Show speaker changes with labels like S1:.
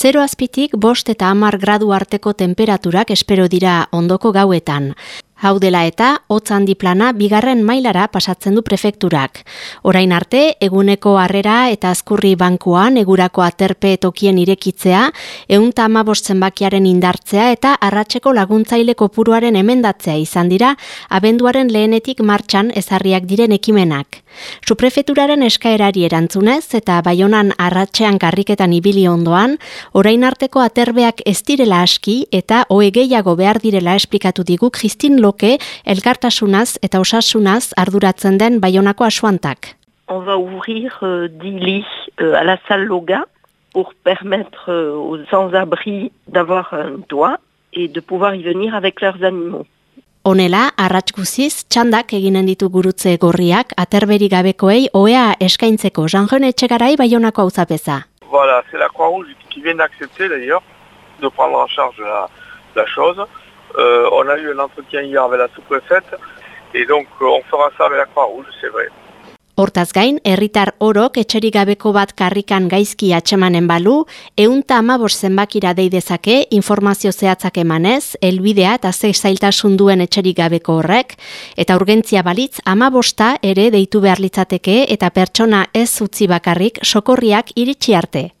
S1: Zero azpitik bost eta hamar gradu arteko temperaturak espero dira ondoko gauetan. Hau dela eta, hotz handi plana bigarren mailara pasatzen du prefekturak. Orain arte, eguneko harrera eta azkurri bankuan egurako aterpe tokien irekitzea, eunta ama bakiaren indartzea eta arratseko laguntzaile kopuruaren emendatzea izan dira, abenduaren lehenetik martxan ezarriak diren ekimenak. Suprefeturaren eskaerari erantzunez eta baionan arratxean karriketan ibili ondoan, orain arteko aterbeak ez direla aski eta hoe gehiago behar direla esplikatu digu Christine Loke elkartasunaz eta osasunaz arduratzen den baionako asuantak.
S2: On va ouvrir euh, 10 lits euh, à la salle Loga pour permettre euh, aux sans-abri d'avoir un toit et de pouvoir y venir avec leurs animaux.
S1: Honela, arratz guziz, txandak eginen ditu gurutze gorriak, aterberi gabekoei, oea eskaintzeko janjon etxegarai baionako hau zapeza.
S3: Voilà, c'est la Croix-Rouge qui vient d'accepter d'ailleurs de prendre en charge la, la chose. Euh, on a eu un entretien hier avec la sous-préfète et donc euh, on fera ça avec la Croix-Rouge, c'est vrai.
S1: Hortaz gain, herritar orok etxerik gabeko bat karrikan gaizki atxemanen balu, eunta ama zenbakira deidezake informazio zehatzak emanez, elbidea eta ze zailtasun duen etxerik gabeko horrek, eta urgentzia balitz ama bosta ere deitu behar litzateke eta pertsona ez utzi bakarrik sokorriak iritsi arte.